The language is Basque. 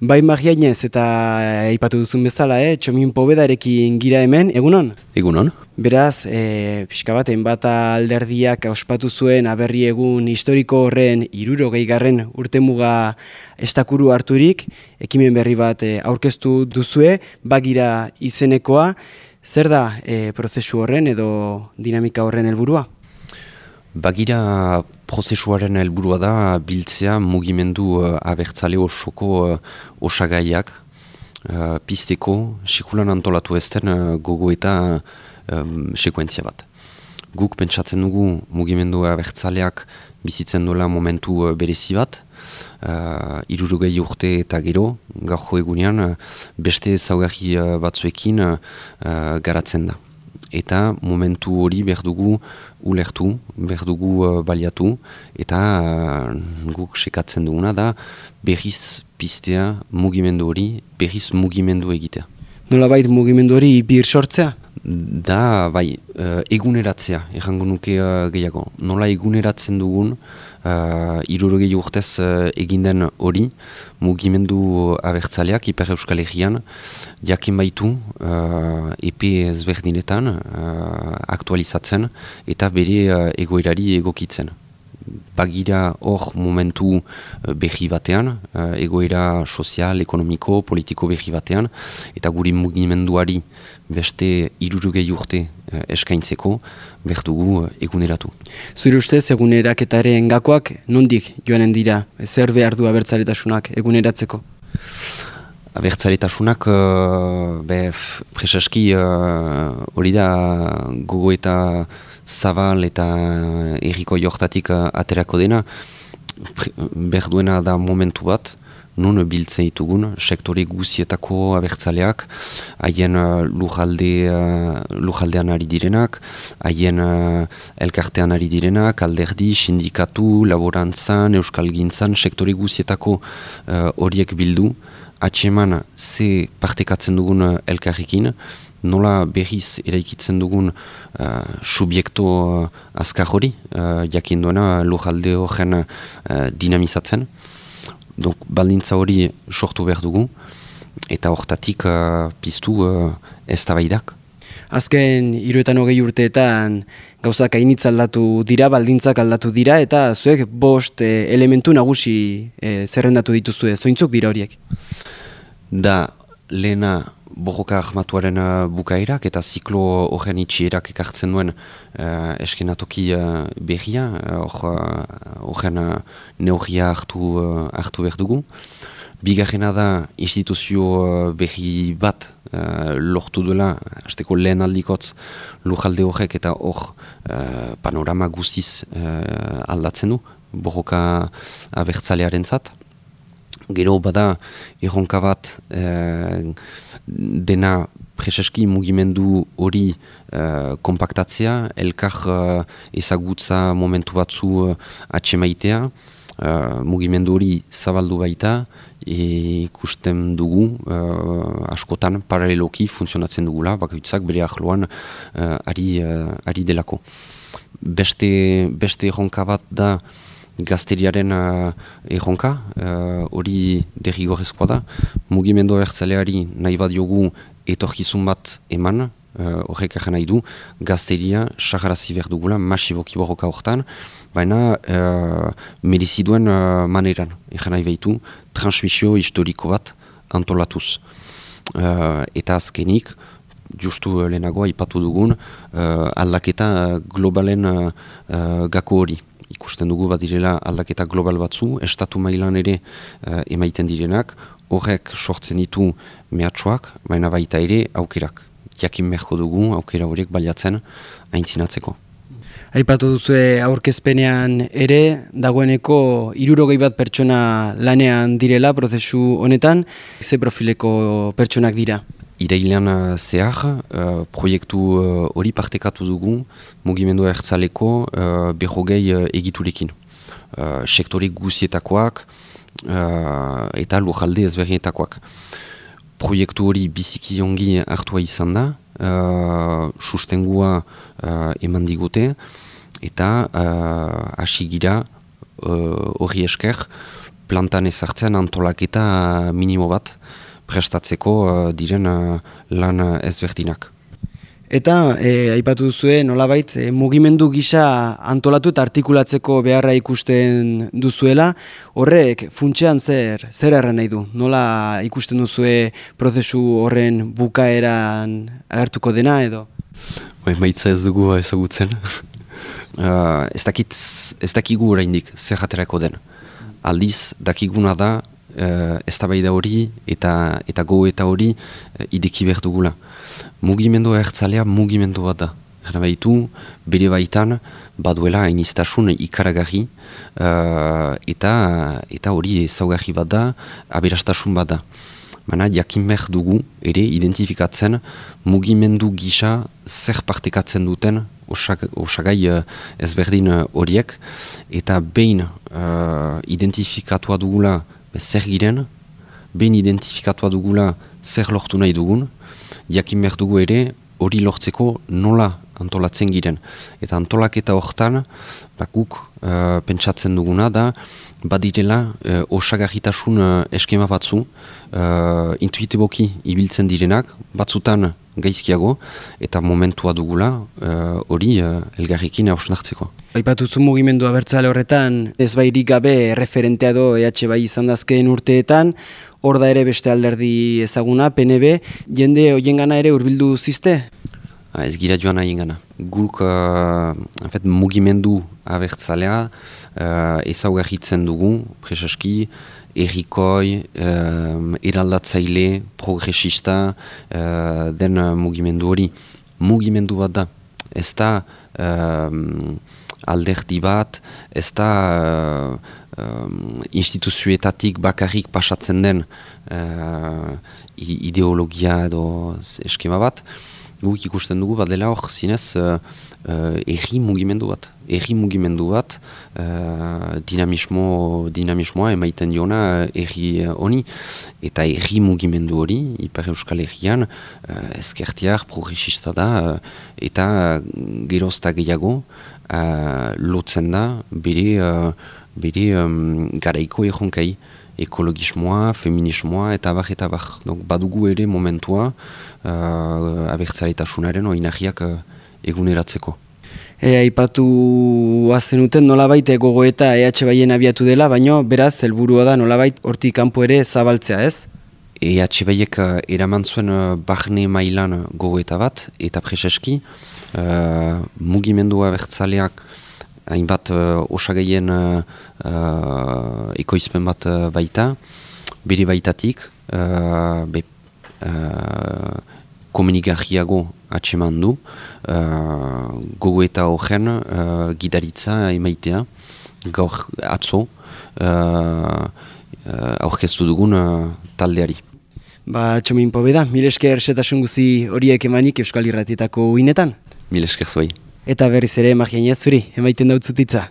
Bai Mariainez eta aipatu duzun bezala, eh? txomin pobedarekin gira hemen, egunon? Egunon. Beraz, e, pixka bat, enbat alderdiak ospatu zuen aberri egun historiko horren iruro gehigarren urtemuga estakuru harturik, ekimen berri bat e, aurkeztu duzue, bagira izenekoa, zer da e, prozesu horren edo dinamika horren helburua? Bagira prozesuaren helburua da biltzea mugimendu uh, abertzale osoko uh, osagaiak. Uh, pisteko sekulan antolatu ezten uh, gogo eta um, sekuentzia bat. Guk pentsatzen dugu mugimendu abertzaleak bizitzen duela momentu uh, berezi bat, uh, irurugei urte eta gero, gaurko egunean, uh, beste zaugarri uh, batzuekin uh, garatzen da eta momentu hori behar dugu ulertu, behar dugu uh, baliatu, eta uh, guk sekatzen duguna da berriz pistea mugimendu hori, berriz mugimendu egitea. Nola bait mugimendu hori bir sortzea? Da, bai, uh, eguneratzea, errango nuke uh, gehiago. Nola eguneratzen dugun, uh, irurogei urtez uh, eginden hori, mugimendu abertzaleak, hiper euskal egian, jakin baitu uh, EP ezberdinetan uh, aktualizatzen eta bere uh, egoerari egokitzen. Bagira hor momentu uh, behi batean, uh, egoera sozial, ekonomiko, politiko behi batean, eta guri mugimenduari beste irurugei urte uh, eskaintzeko, bertugu eguneratu. Zure ustez eguneraketaren gakoak nondik joanen dira, zer behar du abertzaletasunak eguneratzeko? Abertzaletasunak, uh, be, presaski hori uh, da gogo eta zabal eta erriko jortatik uh, aterako dena, berduena da momentu bat, nun biltzen ditugun, sektore guzietako abertzaleak, haien uh, lujalde, lujaldean ari direnak, haien elkartean ari direnak, alderdi, sindikatu, laborantzan, euskal gintzan, sektore guzietako horiek bildu, atseman ze partekatzen dugun elkarrekin, nola berriz eraikitzen dugun uh, subiekto uh, azkar hori, uh, jakin duena lujalde horren uh, dinamizatzen. Donc, baldintza hori sortu behar dugu, eta hortatik uh, piztu uh, ez tabaidak. Azken, iruetan hogei urteetan gauzak hainitz aldatu dira, baldintzak aldatu dira, eta zuek bost eh, elementu nagusi eh, zerrendatu dituzue, zointzuk dira horiek? Da, lehena borroka ahmatuaren uh, bukairak eta ziklo horren itxierak ekartzen duen uh, eskenatoki uh, berria, horren uh, uh, hartu, uh, hartu behar dugu. Bigarrena da instituzio uh, berri bat uh, lortu duela, azteko lehen aldikotz lujalde horrek eta hor uh, panorama guztiz uh, aldatzen du, borroka abertzalearen zat. Gero bada erronka bat dena preseski mugimendu hori uh, kompaktatzea, elkar uh, ezagutza momentu batzu uh, atxemaitea, uh, mugimendu hori zabaldu baita, ikusten dugu uh, askotan paraleloki funtzionatzen dugula, bakoitzak bere ahloan uh, ari, uh, ari delako. Beste, beste erronka bat da, gazteriaren uh, erronka, uh, hori uh, derrigorrezkoa da. Mugimendu ertzaleari nahi bat jogu etorkizun bat eman, uh, horrek uh, nahi du, gazteria saharazi behar dugula, masiboki borroka horretan, baina uh, meriziduen uh, maneran, egan nahi behitu, transmisio historiko bat antolatuz. Uh, eta azkenik, justu lehenagoa ipatu dugun, uh, aldaketa globalen uh, gako hori ikusten dugu bat direla aldaketa global batzu, estatu mailan ere uh, emaiten direnak, horrek sortzen ditu mehatxoak, baina baita ere aukerak. Jakin beharko dugu aukera horiek baliatzen aintzinatzeko. Aipatu duzu aurkezpenean ere, dagoeneko irurogei bat pertsona lanean direla prozesu honetan, ze profileko pertsonak dira? Irailean uh, zehar, uh, proiektu uh, hori partekatu dugu mugimendu ertzaleko uh, behogei uh, egiturekin. Uh, sektore guzietakoak uh, eta lujalde ezberdietakoak. Proiektu hori biziki ongi hartua izan da, uh, sustengua uh, eman digute, eta uh, hasigira hori uh, esker plantan ezartzen antolaketa minimo bat prestatzeko diren lan ezberdinak. Eta e, aipatu duzue nolabait e, mugimendu gisa antolatu eta artikulatzeko beharra ikusten duzuela, horrek funtsean zer zer erran nahi du? Nola ikusten duzue prozesu horren bukaeran agertuko dena edo? Bai, maitza ez dugu ezagutzen. uh, ez, dakit, ez dakigu oraindik zer jaterako den. Aldiz, dakiguna da uh, ez hori eta, eta go eta hori uh, ideki behar dugula mugimendu ertzalea mugimendu bat da. Gara baitu, bere baitan, baduela hain iztasun ikaragarri, uh, eta, eta hori ezaugarri bat da, aberastasun bat da. Baina, jakin behar dugu, ere, identifikatzen, mugimendu gisa zer partekatzen duten, osagai ezberdin horiek, eta behin uh, identifikatua dugula zer giren, behin identifikatua dugula zer lortu nahi dugun, jakin behar dugu ere hori lortzeko nola antolatzen giren. Eta antolaketa hortan, bakuk uh, pentsatzen duguna da, badirela uh, osagarritasun uh, eskema batzu, uh, intuitiboki ibiltzen direnak, batzutan gaizkiago, eta momentua dugula hori uh, elgarrikin hausnartzeko. Aipatuzu mugimendu abertzale horretan, ez bairik gabe referentea do EH bai izan dazkeen urteetan, hor da ere beste alderdi ezaguna, PNB, jende hoien gana ere urbildu ziste? Ah, ez gira joan haien gana. Guk uh, mugimendu abertzalea uh, ezaugarritzen dugu, presaski, errikoi, uh, eraldatzaile, progresista, uh, den mugimendu hori. Mugimendu bat da. Ez da uh, alderdi bat, ez da um, instituzioetatik bakarrik pasatzen den uh, ideologia edo eskema bat, guk ikusten dugu bat dela hor zinez uh, erri mugimendu bat. Erri mugimendu bat uh, dinamismo, dinamismoa emaiten diona erri honi. eta erri mugimendu hori, Ipar Euskal Herrian, uh, ezkertiar progresista da eta gerozta gehiago uh, lotzen da bere bere um, garaiko egonkei, ekologismoa, feminismoa, eta bax, eta bax. badugu ere momentua uh, abertzaretasunaren oinahiak uh, eguneratzeko. E, aipatu azenuten nolabait gogoeta EH baien abiatu dela, baino beraz helburua da nolabait hortik kanpo ere zabaltzea, ez? EH baiek uh, eraman zuen uh, barne mailan gogoeta bat, eta preseski, uh, mugimendua bertzaleak hainbat uh, osagaien uh, uh, ekoizpen bat baita, bere baitatik, uh, be, uh, komunigarriago atseman du, uh, gogo eta horren uh, gidaritza emaitea, gaur atzo, uh, aurkeztu dugun uh, taldeari. Ba, txomin pobeda, mil esker setasun guzi horiek emanik Euskal Irratietako uinetan? Mil esker zuai. Eta berriz ere magian zuri, emaiten dautzutitza.